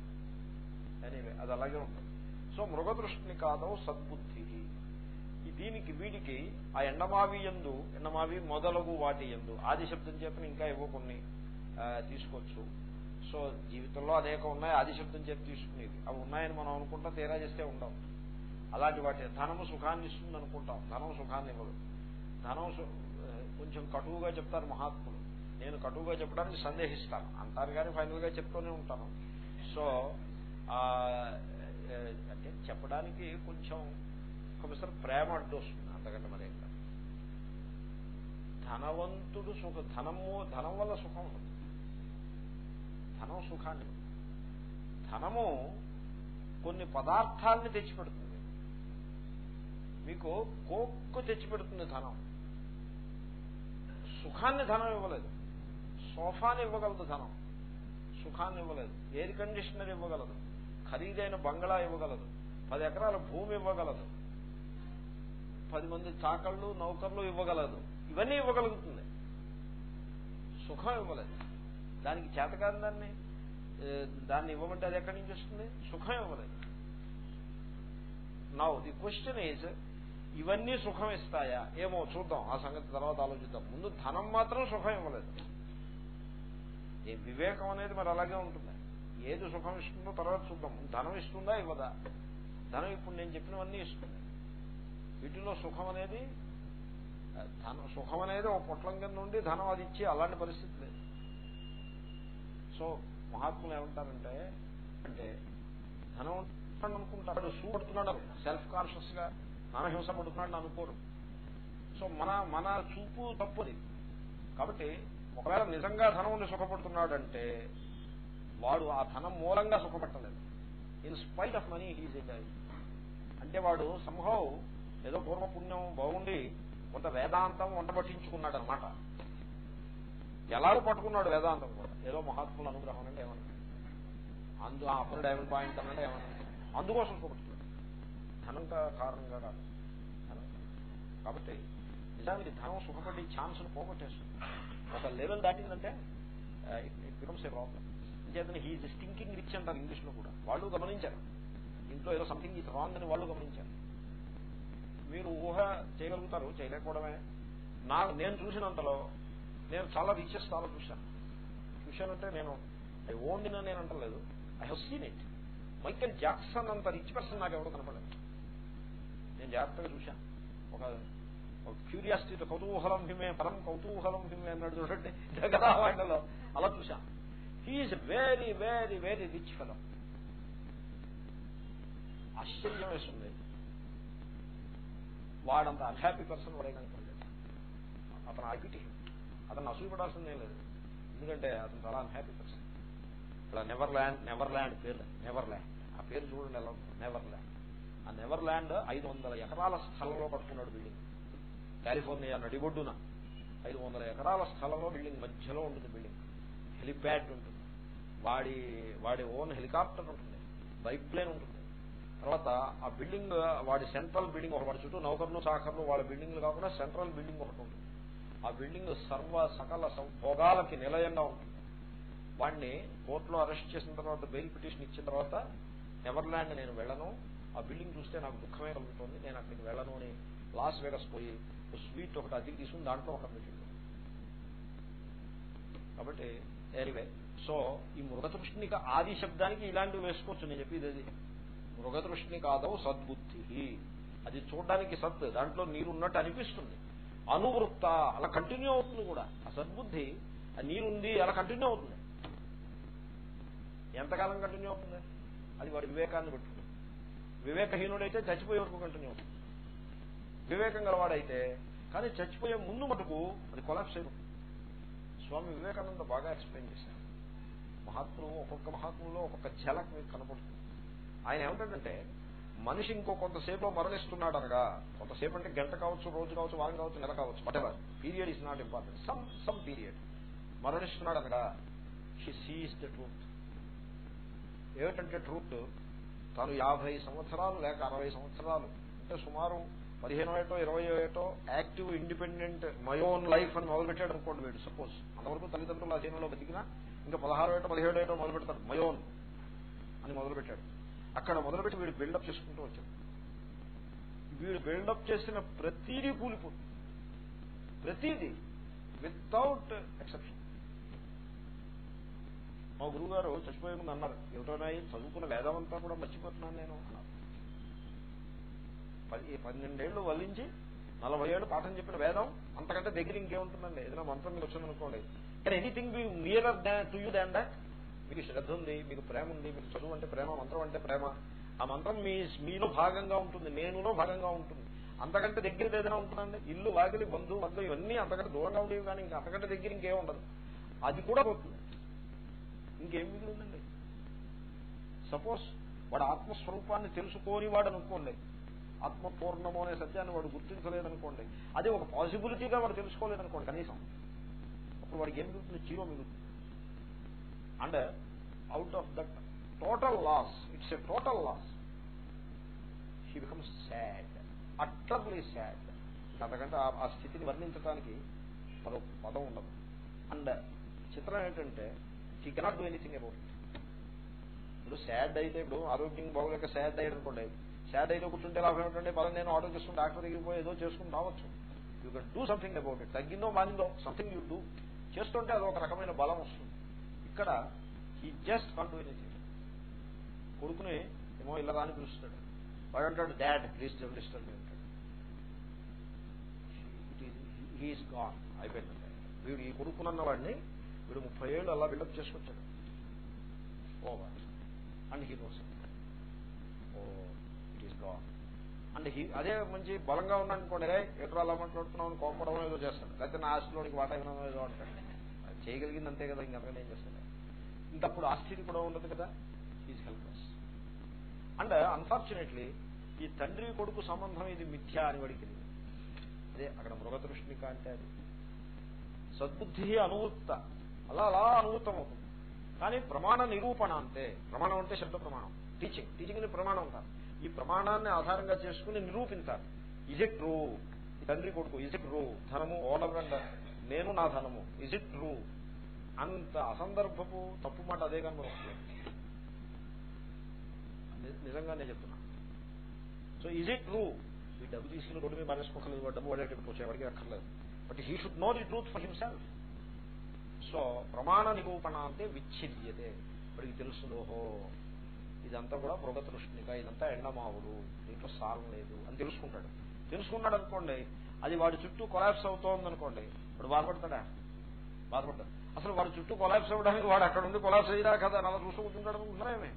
ఎనీవే అది అలాగే ఉంటుంది. సో మృగదృష్టిని కాదో సద్బుద్ధి దీనికి వీడికి ఆ ఎండమావి ఎందు ఎండమావి మొదలగు వాటి ఎందు ఆది శబ్దం చేత ఇంకా ఏవో కొన్ని తీసుకోవచ్చు. సో జీవితంలో అనేక ఉన్నాయి. ఆదిశబ్దం చేతి తీసుకునేది. అవి ఉన్నాయని మనం అనుకుంటా తీరా చేస్తే ఉండవు. అలాంటి వాటి ధనము సుఖాన్ని ఇస్తుంది అనుకుంటాం. ధనం సుఖాన్ని ఇవ్వదు. ధనం కొంచెం కటువుగా చెప్తారు మహాత్ములు. నేను కటువుగా చెప్పడానికి సందేహిస్తాను. అంటారు కానీ ఫైనల్గా చెప్తూనే ఉంటాను. సో అంటే చెప్పడానికి కొంచెం ఒకసారి ప్రేమ అడ్డు వస్తుంది అంతకంటే మరేం కాదు. ధనవంతుడు సుఖ ధనము ధనం వల్ల సుఖం ఉంటుంది ధనం సుఖాన్ని ధనము కొన్ని పదార్థాలని తెచ్చిపెడుతుంది. మీకు కోక్కు తెచ్చిపెడుతుంది ధనం. సుఖాన్ని ధనం ఇవ్వలేదు. సోఫాని ఇవ్వగలదు ధనం. సుఖాన్ని ఇవ్వలేదు. ఎయిర్ కండిషనర్ ఇవ్వగలదు. ఖరీదైన బంగ్లా ఇవ్వగలదు. పది ఎకరాల భూమి ఇవ్వగలదు. పది మంది చాకళ్ళు నౌకర్లు ఇవ్వగలదు. ఇవన్నీ ఇవ్వగలుగుతుంది. సుఖం ఇవ్వలేదు. దానికి చేతకాని దాన్ని. దాన్ని ఇవ్వమంటే అది ఎక్కడి నుంచి వస్తుంది? సుఖం ఇవ్వలేదు నౌ ది క్వశ్చన్ ఈజ్ ఇవన్నీ సుఖం ఇస్తాయా? ఏమో చూద్దాం. ఆ సంగతి తర్వాత ఆలోచిద్దాం. ముందు ధనం మాత్రం సుఖం ఇవ్వలేదు. ఏ వివేకం అనేది మరి అలాగే ఉంటుంది. ఏది సుఖం ఇస్తుందో తర్వాత చూద్దాం. ధనం ఇస్తుందా ఇవ్వదా? ధనం ఇప్పుడు నేను చెప్పినవన్నీ ఇస్తుంది. వీటిలో సుఖం అనేది ధనం సుఖం అనేది ఒక పొట్లం కింద ఉండి ధనం అది ఇచ్చి అలాంటి పరిస్థితి లేదు. సో మహాత్ములు ఏమంటారంటే అంటే ధనం అనుకుంటాడు సూ పడుతున్నాడు సెల్ఫ్ కాన్షియస్గా నానహింస పడుతున్నాడు అనుకోరు. సో మన మన చూపు తప్పుది కాబట్టి ఒకవేళ నిజంగా ధనం ఉండి సుఖపడుతున్నాడంటే వాడు ఆ ధనం మూలంగా సుఖపట్టలేదు. In spite of money he's enjoy అంటే వాడు సంభవం ఏదో పూర్వపుణ్యం బాగుండి కొంత వేదాంతం వంట పట్టించుకున్నాడు అనమాట ఎలాగో పట్టుకున్నాడు వేదాంతం కూడా. ఏదో మహాత్ముల అనుగ్రహం అంటే ఏమన్నా. అందు అప్పుడు డైమండ్ పాయింట్ అన్నది ఏమన్నా. అందుకోసం పోగొట్టుకున్నాడు ధనం కారణంగా కాదు. కాబట్టి నిజానికి ధనం సుఖపడి ఛాన్స్ పోగొట్టేస్తుంది. ఒక లెవెల్ దాటిందంటే ఇట్ బికమ్స్ ఏ ప్రాబ్లం అంచేతనే హీజ్ స్టింకింగ్ రిచ్ అంటారు ఇంగ్లీష్లో కూడా. వాళ్ళు గమనించారు. ఇంట్లో ఏదో సంథింగ్ ఇస్ రాంగ్ అని వాళ్ళు గమనించారు. మీరు ఊహ చేయగలుగుతారు చేయలేకపోవడమే. నా నేను చూసినంతలో నేను చాలా రీచెస్ చాలా చూశాను. చూశానంటే నేను ఐ ఓన్ నేను అంటలేదు. I have seen it Michael Jackson అంత రిచ్ పర్సన్ నాకు ఎవరు కనపడలేదు. నేను జాగ్రత్తగా చూశాను. ఒక క్యూరియాసిటీ కౌతూహలం హిమే పరం కౌతూహలం హిమే అన్నాడు చూడండి. జగదావాండలో. అలా చూశాను. He is very very very rich fellow ఆశ్చర్యం వేస్తుంది. వాడంత అన్హ్యాపీ పర్సన్ వాడే కనపడలేదు. అతను ఐపిటి అతను అసూయపడాల్సిందే లేదు. ఎందుకంటే అతను చాలా అన్హ్యాపీ పర్సన్ ఇక్కడ నెవర్ ల్యాండ్ నెవర్ ల్యాండ్ పేరు నెవర్ ల్యాండ్ ఆ పేరు చూడండి ఎలా నెవర్ ల్యాండ్ ఆ నెవర్ ల్యాండ్ ఐదు వందల ఎకరాల స్థలంలో కట్టుకున్నాడు బిల్డింగ్. కాలిఫోర్నియా నడిబొడ్డున ఐదు వందల ఎకరాల స్థలంలో బిల్డింగ్ మధ్యలో ఉంటుంది బిల్డింగ్. హెలిప్యాడ్ ఉంటుంది. వాడి వాడి ఓన్ హెలికాప్టర్ ఉంటుంది. బైక్ ప్లేన్ ఉంటుంది. తర్వాత ఆ బిల్డింగ్ వాడి సెంట్రల్ బిల్డింగ్ ఒక వాడి చుట్టూ నౌకర్లు సాకర్లు వాళ్ళ బిల్డింగ్లు కాకుండా సెంట్రల్ బిల్డింగ్ ఒకటి ఉంటుంది. ఆ బిల్డింగ్ సర్వ సకల భోగాలకి నిలయంగా ఉంటుంది. వాడిని కోర్టులో అరెస్ట్ చేసిన తర్వాత బెయిల్ పిటిషన్ ఇచ్చిన తర్వాత నెవర్లాండ్ నేను వెళ్ళను. ఆ బిల్డింగ్ చూస్తే నాకు దుఃఖమే కలుగుతుంది. నేను అక్కడికి వెళ్ళను అని లాస్ వేగస్ పోయి స్వీట్ ఒకటి అది తీసుకుని దాంట్లో ఒక మీటింగ్ కాబట్టి ఎనివే సో ఈ మృగతృష్ణిక ఆది శబ్దానికి ఇలాంటివి వేసుకోవచ్చు. నేను చెప్పేది అది. మృగతృష్ణిక ఆదవు సద్బుద్ధి. అది చూడడానికి సత్. దాంట్లో నీరు ఉన్నట్టు అనిపిస్తుంది. అనువృత్త అలా కంటిన్యూ అవుతుంది కూడా. ఆ సద్బుద్ధి ఆ నీరుంది అలా కంటిన్యూ అవుతుంది. ఎంతకాలం కంటిన్యూ అవుతుంది? అది వాడి వివేకాన్ని పెట్టుకుంది వివేకహీనుడైతే చచ్చిపోయే వరకు కంటిన్యూ అవుతుంది. వివేకం గలవాడైతే కానీ చచ్చిపోయే ముందు మటుకు అది కొలాప్స్ అయిపోతుంది. స్వామి వివేకానంద బాగా ఎక్స్ప్లెయిన్ చేశారు. మహాత్ములు ఒక్కొక్క మహాత్ములో ఒక్కొక్క ఝలక్ మీకు కనపడుతుంది. ఆయన ఏమిటంటే మనిషి ఇంకో కొంతసేపులో మరణిస్తున్నాడు అనగా కొంతసేపు అంటే గంట కావచ్చు రోజు కావచ్చు వారం కావచ్చు నెల కావచ్చు whatever period is not important some some period మరణిస్తున్నాడు అనగా షీ సీస్ ద ట్రూత్ ఏమిటంటే ట్రూత్ తాను యాభై సంవత్సరాలు లేక అరవై సంవత్సరాలు అంటే సుమారు పదిహేనో ఏటో ఇరవై ఏటో active independent my own life అని మొదలుపెట్టాడు అనుకోండి వీడు సపోజ్ అంతవరకు తల్లిదండ్రులు అధీనంలో బతికినా ఇంకా పదహారు ఏటో పదిహేడు ఏటో మొదలు పెడతాడు మై ఓన్ అని మొదలుపెట్టాడు. అక్కడ మొదలుపెట్టి వీడు బిల్డప్ చేసుకుంటూ వచ్చాడు. వీడు బిల్డప్ చేసిన ప్రతిదీ కూలిపోతుంది. ప్రతిదీ వితౌట్ ఎక్సెప్షన్ మా గురువు గారు చచ్చిపోయే ముందు అన్నారు ఏమిటోనాయి చదువుకున్న వేదమంతా కూడా మర్చిపోతున్నాను నేను అన్నారు. పన్నెండేళ్ళు వల్లించి నలభై ఏళ్ళు పాఠం చెప్పిన వేదం అంతకంటే దగ్గర ఇంకేముంటుందండి? ఏదైనా మంత్రం వచ్చిందనుకోండి. కానీ anything be nearer to you than that మీకు శ్రద్ధ ఉంది మీకు ప్రేమ ఉంది మీకు చదువు అంటే ప్రేమ మంత్రం అంటే ప్రేమ. ఆ మంత్రం మీ మీలో భాగంగా ఉంటుంది నేనులో భాగంగా ఉంటుంది. అంతకంటే దగ్గర ఏదైనా ఉంటుందండి? ఇల్లు వాకిలి బంధువు బంధువు ఇవన్నీ అంతకంటే దూరంగా ఉండేవి కానీ ఇంకా అంతకంటే దగ్గర ఇంకేం ఉండదు. అది కూడా పోతుంది. ఇంకేం మిగిలిందండి సపోజ్ వాడు ఆత్మస్వరూపాన్ని తెలుసుకోని వాడు అనుకోండి ఆత్మపూర్ణము అనే సత్యాన్ని వాడు గుర్తించలేదనుకోండి అది ఒక పాసిబిలిటీగా వాడు తెలుసుకోలేదనుకోండి కనీసం. అప్పుడు వాడికి ఏం మిగులుతుంది? జీవో మిగులుతుంది. And out of that total loss it's a total loss. He becomes sad utterly sad అంతకంటే ఆ స్థితిని వర్ణించడానికి మరో పదం ఉండదు. అండ్ చిత్రం ఏంటంటే he cannot do anything about it ఇప్పుడు సాడ్ అయితే ఇప్పుడు ఆరోగ్యం బాగోలేక సాడ్ అయ్యారు అనుకోండి. సాడ్ అయితే కూర్చుంటే లాభం ఏంటంటే పదం నేను ఆర్డర్ చేసుకుని డాక్టర్ దగ్గరికి పోయి ఏదో చేసుకుని రావచ్చు. You can do something about it తగ్గిందో మానిందో సంథింగ్ యూ డూ చేస్తుంటే అది ఒక రకమైన బలం వస్తుంది. ఇక్కడ he just can do anything కొడుకుని ఏమో ఇలా రాని పిలుస్తాడు వాడు అంటాడు డాడ్ ప్లీజ్ డోంట్ డిస్టర్బ్ అంటాడు. హీఈస్ గాన్ అయిపోయింది వీడు ఈ కొడుకునన్న వాడిని వీడు ముప్పై ఏళ్ళు అలా buildup చేసుకొచ్చాడు. Over and he knows oh it is gone and he అదే మంచి బలంగా ఉన్నాను అనుకోండి రే ఎటు అలా మాట్లాడుతున్నావు? అని ఏదో చేస్తాడు. లేకపోతే నా ఆస్తిలోనికి వాటా ఏదో అంటాడు. చేయగలిగింది అంతే కదా ఇంకంతగా ఏం చేస్తాడు? ఇంతప్పుడు ఆస్తిని కూడా ఉండదు కదా? ఈజ్ హెల్ప్లెస్ అండ్ అన్ఫార్చునేట్లీ ఈ తండ్రి కొడుకు సంబంధం ఇది మిథ్యా అని వాడికి అదే అక్కడ మృగతృష్ణిక అంటే అది. సద్బుద్ధి అనువృత్త. అలా అలా అనువృత్తం అవుతుంది కానీ ప్రమాణ నిరూపణ అంతే ప్రమాణం అంటే శబ్ద ప్రమాణం. టీచింగ్ టీచింగ్ని ప్రమాణం అంటారు ఈ ప్రమాణాన్ని ఆధారంగా చేసుకుని నిరూపించాలి. ఇజ్ ఇట్ ట్రూ తండ్రి కొడుకు ఇజ్ ఇట్ ట్రూ ధనము ఓనర్ అండ్ నేను నా ధనము. ఇజ్ ఇట్ ట్రూ అంత అసందర్భపు తప్పు మాట అదే కానీ మనం నేను చెప్తున్నా. సో ఈజ్ ఇట్ ట్రూ ఈ డబ్బు తీసుకుని రోడ్డు మీద మానేసుకోకలేదు వాడు డబ్బు వాడేటప్పుడు వచ్చేవాడికి అక్కర్లేదు. But he should know the truth for himself so ప్రమాణ నిరూపణ అంటే విచ్ఛిద్యతే. వాడికి తెలుసు ఓహో ఇదంతా కూడా మృగతృష్ణిక ఇదంతా ఎండమావుడు దీంట్లో సారం లేదు అని తెలుసుకుంటాడు. తెలుసుకున్నాడు అనుకోండి అది వాడి చుట్టూ కొలాప్స్ అవుతోంది అనుకోండి ఇప్పుడు బాధపడతాడా? బాధపడతాడు. అసలు వాడు చుట్టూ కొలాబ్స్ అవ్వడానికి వాడు అక్కడ ఉంది కొలాబ్స్ అయ్యిరా కదా అలా చూసుకుంటుంటాడు అనుకుంటున్నారేమే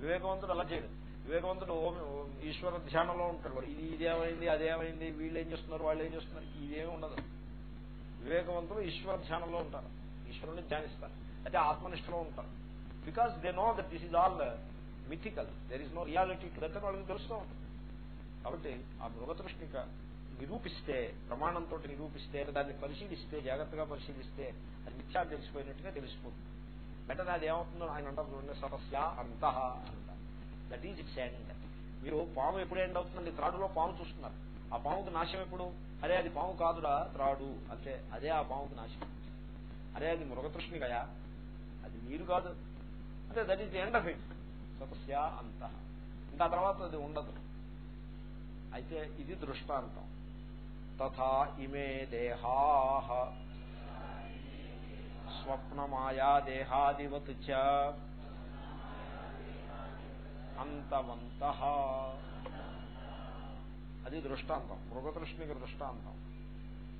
వివేకవంతుడు అలా చేయడు. వివేకవంతుడు ఓం ఈశ్వర ధ్యానంలో ఉంటాడు. ఇది ఇదేమైంది అదేమైంది వీళ్ళు ఏం చేస్తున్నారు వాళ్ళు ఏం చేస్తున్నారు ఇదేమి ఉండదు. వివేకవంతులు ఈశ్వర ధ్యానంలో ఉంటారు. ఈశ్వరుని ధ్యానిస్తారు. అయితే ఆత్మనిష్టలో ఉంటారు. Because they know that this is all mythical there is no reality to that వాళ్ళకి తెలుస్తూ ఉంటుంది. కాబట్టి ఆ మృగతృష్ణిక నిరూపిస్తే ప్రమాణంతో నిరూపిస్తే దాన్ని పరిశీలిస్తే జాగ్రత్తగా పరిశీలిస్తే అది మిథ్యా తెలిసిపోయినట్టుగా తెలిసిపోతుంది. వెంటనే అది ఏమవుతుందో ఆయన అంటారు సరస్య అంత దట్ ఈజ్ ఇట్స్ ఎండ్ మీరు పాము ఎప్పుడు ఎండ్ అవుతుందండి త్రాడులో పాము చూస్తున్నారు. ఆ పాముకు నాశం ఎప్పుడు? అరే అది పాము కాదురా త్రాడు. అంటే అదే ఆ పాముకు నాశం అరే అది మృగతృష్ణికయా అది మీరు కాదు. అంటే that is the end of it సతస్య అంత. ఇంకా తర్వాత అది ఉండదు. అయితే ఇది దృష్టాంతం. తథా ఇమే దేహా స్వప్నమాయా దేహాదివత్ చ అంతవంత అది దృష్టాంతం మృగతృష్ణిక దృష్టాంతం.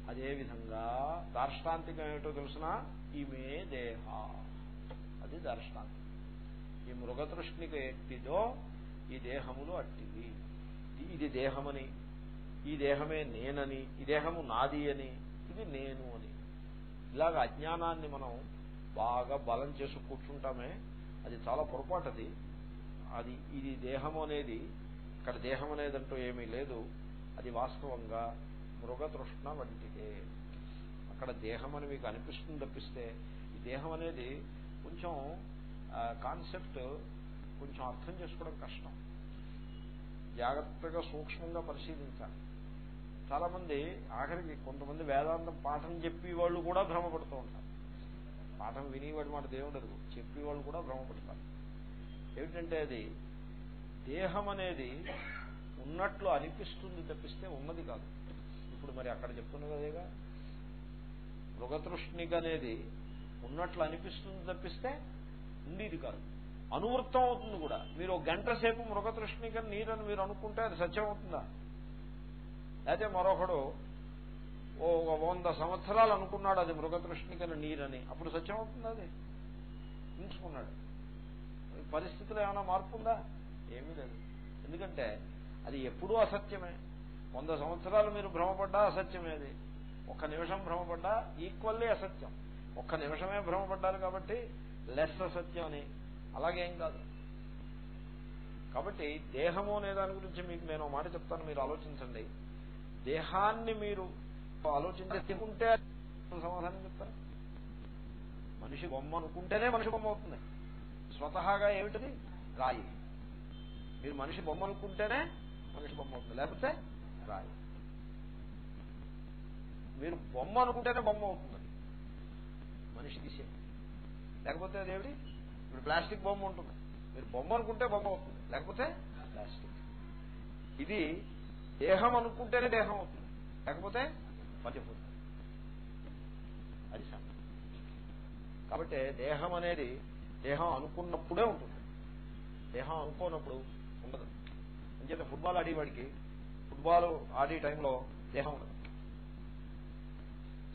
అదేవిధంగా దార్ష్టాంతికం ఏమిటో తెలిసిన? ఇమే దేహ. అది దార్ష్టాంతికం. ఈ మృగతృష్ణిక ఎట్టిదో ఈ దేహములు అట్టిది. ఇది దేహమని ఈ దేహమే నేనని ఈ దేహము నాది అని ఇది నేను అని. ఇలాగ అజ్ఞానాన్ని మనం బాగా బలం చేసి కూర్చుంటామే అది చాలా పొరపాటుది. అది ఇది దేహం అనేది ఇక్కడ దేహం అనేదంటూ ఏమీ లేదు అది వాస్తవంగా మృగతృష్ణ వంటిదే. అక్కడ దేహం అని మీకు అనిపిస్తుంది తప్పిస్తే ఈ దేహం అనేది కొంచెం కాన్సెప్ట్ కొంచెం అర్థం చేసుకోవడం కష్టం. జాగ్రత్తగా సూక్ష్మంగా పరిశీలించాలి. చాలా మంది ఆఖరికి కొంతమంది వేదాంతం పాఠం చెప్పి వాళ్ళు కూడా భ్రమపడుతూ ఉంటారు. పాఠం వినేవాడి మాట దేవుడదు చెప్పి వాళ్ళు కూడా భ్రమపడతారు. ఏమిటంటే అది దేహం అనేది ఉన్నట్లు అనిపిస్తుంది తప్పిస్తే ఉన్నది కాదు. ఇప్పుడు మరి అక్కడ చెప్తున్నది అదేగా మృగతృష్ణిక అనేది ఉన్నట్లు అనిపిస్తుంది తప్పిస్తే ఉండేది కాదు. అనువృత్తం అవుతుంది కూడా. మీరు ఒక గంట సేపు మృగతృష్ణిక నీరని మీరు అనుకుంటే అది సత్యం అవుతుందా? అయితే మరొకడు ఓ వంద సంవత్సరాలు అనుకున్నాడు అది మృగతృష్ణికని నీరని. అప్పుడు సత్యం అవుతుంది అది ఉంచుకున్నాడు పరిస్థితిలో ఏమైనా మార్పు ఉందా ఏమీ లేదు. ఎందుకంటే అది ఎప్పుడూ అసత్యమే. వంద సంవత్సరాలు మీరు భ్రమపడ్డా అసత్యమే అది. ఒక్క నిమిషం భ్రమపడ్డా ఈక్వల్లీ అసత్యం. ఒక్క నిమిషమే భ్రమపడ్డారు కాబట్టి లెస్ అసత్యం అని. అలాగేం కాదు. కాబట్టి దేహము అనే దాని గురించి మీకు నేను మాట చెప్తాను మీరు ఆలోచించండి. దేహాన్ని మీరు ఆలోచించుకుంటే సమాధానం చెప్తారు. మనిషి బొమ్మ అనుకుంటేనే మనిషి బొమ్మ అవుతుంది. స్వతహాగా ఏమిటది? రాయి. మీరు మనిషి బొమ్మ అనుకుంటేనే మనిషి బొమ్మ అవుతుంది. లేకపోతే రాయి. మీరు బొమ్మ అనుకుంటేనే బొమ్మ అవుతుంది మనిషి తీసే లేకపోతే అదేమిటి? ఇప్పుడు ప్లాస్టిక్ బొమ్మ ఉంటుంది. మీరు బొమ్మ అనుకుంటే బొమ్మ అవుతుంది. లేకపోతే ప్లాస్టిక్. ఇది దేహం అనుకుంటేనే దేహం అవుతుంది. లేకపోతే పంచభూతం అది కాబట్టి దేహం అనేది దేహం అనుకున్నప్పుడే ఉంటుంది. దేహం అనుకోనప్పుడు ఉండదు. అంచేత ఫుట్బాల్ ఆడేవాడికి ఫుట్బాల్ ఆడే టైంలో దేహం ఉండదు.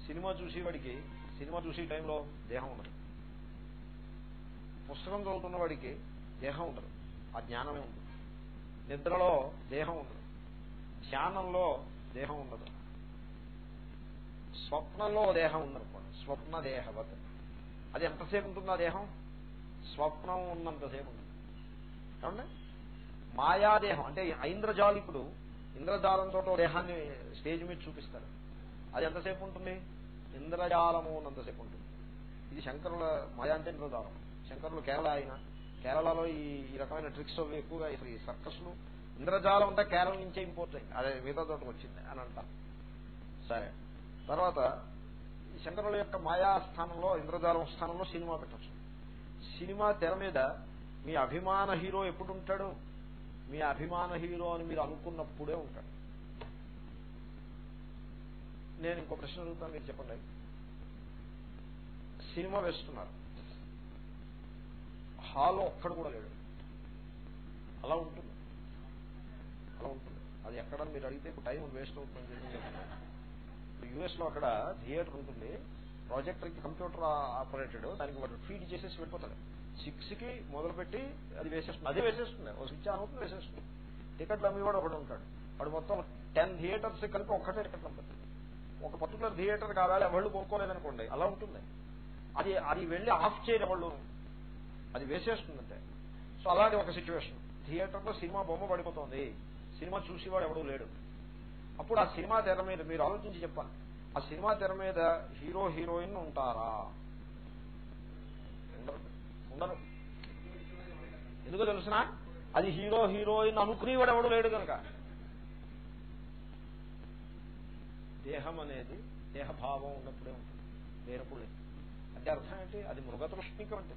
సినిమా చూసేవాడికి సినిమా చూసే టైంలో దేహం ఉండదు. పుస్తకం చదువుతున్న వాడికి దేహం ఉండదు. ఆ జ్ఞానమే ఉండదు. నిద్రలో దేహం ఉండదు. ధ్యానంలో దేహం ఉండదు. స్వప్నంలో దేహం ఉందనుకోండి స్వప్న దేహవత్. అది ఎంతసేపు ఉంటుంది ఆ దేహం? స్వప్నం ఉన్నంతసేపు ఉంటుంది. ఏమండి? మాయాదేహం. అంటే ఐంద్రజాలికుడు ఇంద్రజాలంతో దేహాన్ని స్టేజ్ మీద చూపిస్తారు. అది ఎంతసేపు ఉంటుంది? ఇంద్రజాలము ఉన్నంతసేపు ఉంటుంది. ఇది శంకరుల మాయా అంటే ఇంద్రజాలం. శంకరులు కేరళ ఆయన. కేరళలో ఈ రకమైన ట్రిక్స్ అవి ఎక్కువగా ఈ సర్కస్లు. ఇంద్రజాలం అంటే కేరళ నుంచే ఇంపోర్ట్ అయింది అదే మిగతా చోటకు వచ్చింది అని అంటారు. సరే. తర్వాత శంకరుల యొక్క మాయా స్థానంలో ఇంద్రజాలం స్థానంలో సినిమా పెట్టచ్చు. సినిమా తెర మీద మీ అభిమాన హీరో ఎప్పుడు ఉంటాడు? మీ అభిమాన హీరో అని మీరు అనుకున్నప్పుడే ఉంటాడు. నేను ఇంకో ప్రశ్న అడుగుతాను మీరు చెప్పండి. సినిమా వేస్తున్నారు. హాల్లో ఒక్కడు కూడా లేడు. అలా ఉంటుంది. అలా ఉంటుంది. అది ఎక్కడ మీరు అడిగితే టైం వేస్ట్ అవుతుంది ఇప్పుడు యూఎస్లో అక్కడ థియేటర్ ఉంటుంది. ప్రాజెక్టర్కి కంప్యూటర్ ఆపరేటెడ్. దానికి వాడు ఫీడ్ చేసేసి వెళ్ళిపోతాడు. సిక్స్కి మొదలుపెట్టి అది వేసేస్తుంది. అదే వేసేస్తుంది. ఒక స్విచ్ ఆన్ అవుతుంది వేసేస్తుంది. టికెట్లు అమ్మేవాడు ఒకడు ఉంటాడు. వాడు మొత్తం టెన్ థియేటర్స్ కలిపి ఒక్కటే టికెట్లు అమ్ముతుంది ఒక పర్టికులర్ థియేటర్ కావాలి ఎవరు కొనుక్కోలేదనుకోండి అలా ఉంటుంది. అది అది వెళ్ళి ఆఫ్ చేయని వాళ్ళు అది వేసేస్తుందంటే. సో అలాంటి ఒక సిచ్యువేషన్. థియేటర్లో సినిమా బొమ్మ పడిపోతుంది. సినిమా చూసేవాడు ఎవడూ లేడు. అప్పుడు ఆ సినిమా తెర మీద మీరు ఆలోచించి చెప్పాలి. ఆ సినిమా తెర మీద హీరో హీరోయిన్ ఉంటారా? ఉండరు. ఎందుకో తెలుసిన? అది హీరో హీరోయిన్ అనుకునేవాడు ఎవడు లేడు కనుక దేహం అనేది దేహభావం ఉన్నప్పుడే ఉంటుంది. లేనప్పుడు లేదు. అంటే అర్థం ఏంటి? అది మృగతృష్ణికం అంటే.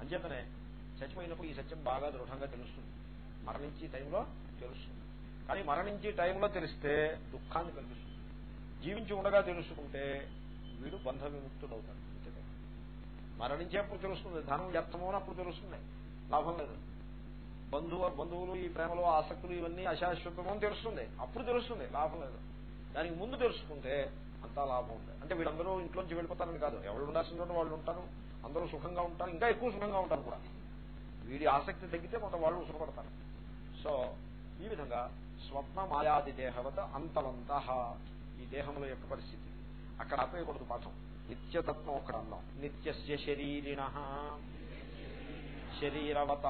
అంచేతనే చచ్చిపోయినప్పుడు ఈ సత్యం బాగా దృఢంగా తెలుస్తుంది. మరణించే టైంలో తెలుస్తుంది. కానీ మరణించే టైంలో తెలిస్తే దుఃఖాన్ని కలిగిస్తుంది. జీవించి ఉండగా తెలుసుకుంటే వీడు బంధ విముక్తుడవుతాడు మరణించేప్పుడు తెలుస్తుంది. ధనం వ్యర్థమో అప్పుడు తెలుస్తుంది. లాభం లేదు. బంధువు బంధువులు ఈ ప్రేమలో ఆసక్తులు ఇవన్నీ అశాశ్వతమో తెలుస్తుంది. అప్పుడు తెలుస్తుంది. లాభం లేదు. దానికి ముందు తెలుసుకుంటే అంతా లాభం ఉంది అంటే వీళ్ళందరూ ఇంట్లోంచి వెళ్ళిపోతారని కాదు. ఎవరు ఉండాల్సిన వాళ్ళు ఉంటారు. అందరూ సుఖంగా ఉంటారు. ఇంకా ఎక్కువ సుఖంగా ఉంటారు కూడా. వీడి ఆసక్తి తగ్గితే కొంత వాళ్ళు సుఖపడతారు. సో ఈ విధంగా స్వప్న మాయాది దేహవత అంతవంత ఈ దేహముల యొక్క పరిస్థితి. అక్కడ ఆపేయకూడదు పాఠం. నిత్యతత్వం ఒకటి అందాం నిత్యస్య శరీరిణ. శరీరవత.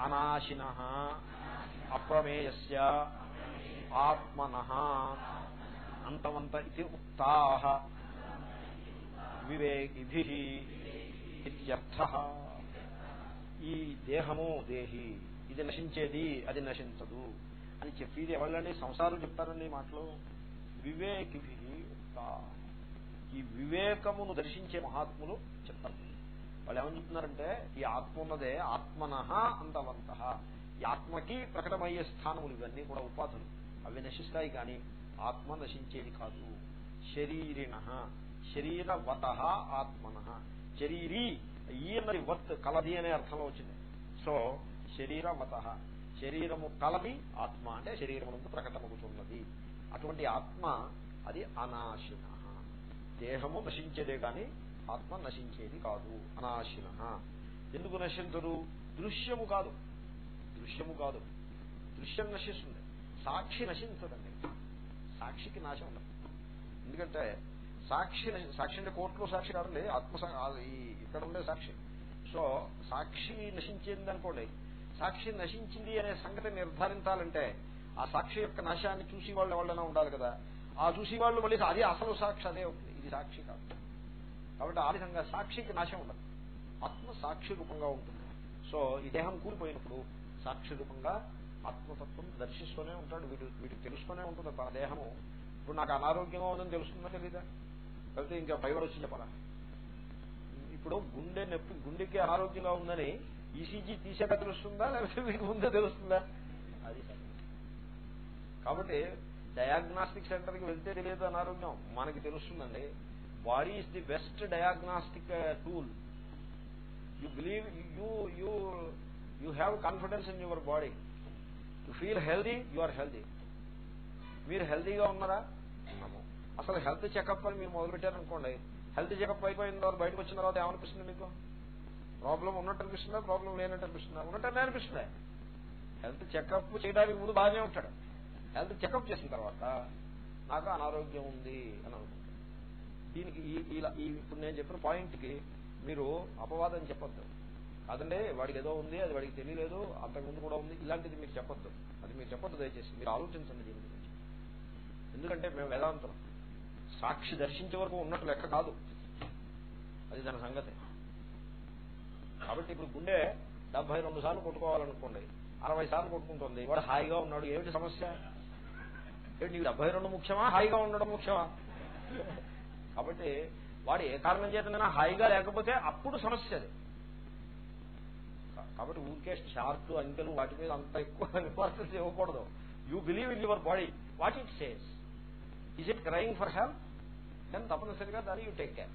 అనాశిన. అప్రమేయస్య. ఆత్మన. అంతవంత ఇది ఉక్తా. వివేకిభి. ఇత్యర్థ. ఈ దేహము దేహి. ఇది నశించేది అది నశించదు అని చెప్పేది ఎవరండి సంసారం చెప్తారండి మాటలు వివేకి ఈ వివేకమును దర్శించే మహాత్ములు చెప్తారు వాళ్ళు ఏమని చెప్తున్నారంటే ఈ ఆత్మ ఉన్నదే ఆత్మన అంతవంత. ఈ ఆత్మకి ప్రకటమయ్యే స్థానములు ఇవన్నీ కూడా ఉపాధులు. అవి నశిస్తాయి కానీ ఆత్మ నశించేది కాదు. శరీరిణ శరీరవత ఆత్మన. శరీరీ ఈ అన్నది వత్ కలది అనే అర్థంలో వచ్చింది. సో శరీరవత శరీరము కలది ఆత్మ అంటే శరీరమునందు ప్రకటమవుతున్నది అటువంటి ఆత్మ అది అనాశిన. దేహము నశించేదే కాని ఆత్మ నశించేది కాదు. అనాశిన. ఎందుకు నశించదు? దృశ్యము కాదు. దృశ్యము కాదు. దృశ్యం నశిస్తుంది. సాక్షి నశించదండి. సాక్షికి నాశం ఉండదు. ఎందుకంటే సాక్షి సాక్షి అంటే కోర్టులో సాక్షి కాదండి. ఆత్మ ఇక్కడ ఉండే సాక్షి. సో సాక్షి నశించింది అనుకోండి సాక్షి నశించింది అనే సంగతి నిర్ధారించాలంటే ఆ సాక్షి యొక్క నాశాన్ని చూసి వాళ్ళు ఎవరైనా ఉండాలి కదా. ఆ చూసి వాళ్ళు మళ్ళీ అది అసలు సాక్షి అదే ఇది సాక్షి కాదు. కాబట్టి ఆ విధంగా సాక్షికి నాశం ఉండదు. ఆత్మ సాక్షి రూపంగా ఉంటుంది. సో ఈ దేహం కూలిపోయినప్పుడు సాక్షి రూపంగా ఆత్మతత్వం దర్శిస్తూనే ఉంటాడు. వీడు వీడికి తెలుస్తూనే ఉంటుంది. తన దేహము ఇప్పుడు నాకు అనారోగ్యంగా ఉందని తెలుస్తుందా తెలీదా? లేకపోతే ఇంకా పైవాడు వచ్చి చెప్పాలా ఇప్పుడు గుండె నొప్పి గుండెకి అనారోగ్యంగా ఉందని ఈసీజీ తీసాక తెలుస్తుందా? లేకపోతే మీకు ముందే తెలుస్తుందా? అది కాబట్టి డయాగ్నాస్టిక్ సెంటర్కి వెళ్తే తెలియదు అనారోగ్యం. మనకి తెలుస్తుందండి. Body is the best diagnostic uh, tool? You believe you you you have confidence in your body. You feel healthy you are healthy. మీరు హెల్దీగా ఉన్నారా? ఉన్నాము. అసలు హెల్త్ చెకప్ అని మీరు మొదలుపెట్టారనుకోండి హెల్త్ చెకప్ అయిపోయిన తర్వాత బయటకు వచ్చిన తర్వాత ఏమనిపిస్తుంది మీకు? ప్రాబ్లం ఉన్నట్టు అనిపిస్తుందా? ప్రాబ్లం లేనట్టు అనిపిస్తుందా? ఉన్నట్టు అనిపిస్తుందా. హెల్త్ చెకప్ చేయడానికి ముందు బాగానే ఉంటాడు. హెల్త్ చెకప్ చేసిన తర్వాత నాకు అనారోగ్యం ఉంది అని అనుకుంటాడు. దీనికి ఇప్పుడు నేను చెప్పిన పాయింట్కి మీరు అపవాదం చెప్పొద్దు. కాదండి వాడికి ఏదో ఉంది అది వాడికి తెలియలేదు అంతకుముందు కూడా ఉంది ఇలాంటిది మీరు చెప్పొద్దు. అది మీరు చెప్పొద్దు దయచేసి. మీరు ఆలోచించండి దీని గురించి. ఎందుకంటే మేము వేదాంతం. సాక్షి దర్శించే వరకు ఉన్నట్టు లెక్క కాదు. అది దాని సంగతి. కాబట్టి ఇప్పుడు గుండె డెబ్బై రెండు సార్లు కొట్టుకోవాలనుకోండి అరవై సార్లు కొట్టుకుంటుంది. వాడు హాయిగా ఉన్నాడు ఏమిటి సమస్య? ఏమిటి నీకు డెబ్బై రెండు ముఖ్యమా? హాయిగా ఉండడం ముఖ్యమా? కాబట్టి వాడు ఏ కారణం చేతనైనా హాయిగా లేకపోతే అప్పుడు సమస్య అది. కాబట్టి ఊరికే షార్ట్ అంకెలు వాటి మీద అంత ఎక్కువ ఇంపార్టెన్స్ ఇవ్వకూడదు. You believe in your body what it says. Is it crying for help? Then తప్పనిసరిగా దాన్ని యూ టేక్ కేర్.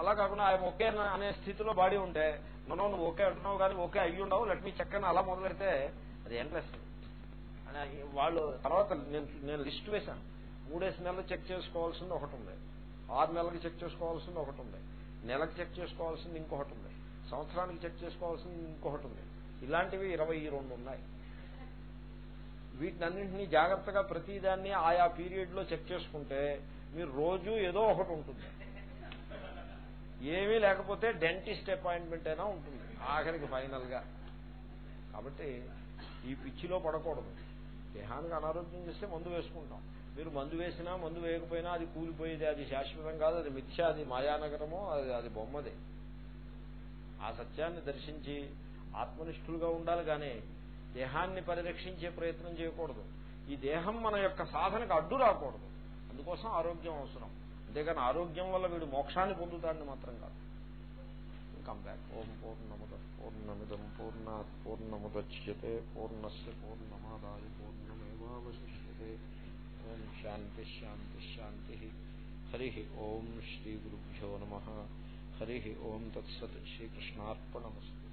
అలా కాకుండా ఆయన ఓకే అనే స్థితిలో బాడీ ఉంటే మనం నువ్వు ఓకే అంటున్నావు కానీ ఓకే అయ్యి ఉండవు. లెట్ మీ చెక్కని అలా మొదలెడితే అది ఎంట్రెస్ట్ వాళ్ళు తర్వాత నేను నేను లిస్ట్ వేశాను. మూడేసి నెలలు చెక్ చేసుకోవాల్సింది ఒకటి ఉంది. ఆరు నెలలకు చెక్ చేసుకోవాల్సింది ఒకటి ఉంది. నెలకు చెక్ చేసుకోవాల్సింది ఇంకొకటి ఉంది. సంవత్సరానికి చెక్ చేసుకోవాల్సింది ఇంకొకటి ఉంది. ఇలాంటివి ఇరవై రెండు ఉన్నాయి. వీటినన్నింటినీ జాగ్రత్తగా ప్రతిదాన్ని ఆయా పీరియడ్లో చెక్ చేసుకుంటే మీరు రోజు ఏదో ఒకటి ఉంటుంది. ఏమీ లేకపోతే డెంటిస్ట్ అపాయింట్మెంట్ అయినా ఉంటుంది ఆఖరికి ఫైనల్గా కాబట్టి ఈ పిచ్చిలో పడకూడదు. దేహానికి అనారోగ్యం చేస్తే మందు వేసుకుంటాం. మీరు మందు వేసినా మందు వేయకపోయినా అది కూలిపోయేది అది శాశ్వతం కాదు అది మిథ్య అది మాయానగరమో అది అది బొమ్మది. ఆ సత్యాన్ని దర్శించి ఆత్మనిష్ఠులుగా ఉండాలి కానీ దేహాన్ని పరిరక్షించే ప్రయత్నం చేయకూడదు. ఈ దేహం మన యొక్క సాధనకు అడ్డు రాకూడదు. అందుకోసం ఆరోగ్యం అవసరం. అంతేగాని ఆరోగ్యం వల్ల వీడు మోక్షాన్ని పొందుతాడని మాత్రం కాదు. కమ్ బ్యాక్ ఓం పూర్ణముద పూర్ణమిదం పూర్ణ పూర్ణముద్యతే పూర్ణస్ పూర్ణమాదాయ పూర్ణమేవాశిష్యతే ఓం శాంతి శాంతి శాంతి. హరి ఓం శ్రీ గురుభ్యో నమ. హరి ఓం తత్సత్ శ్రీకృష్ణార్పణమస్తు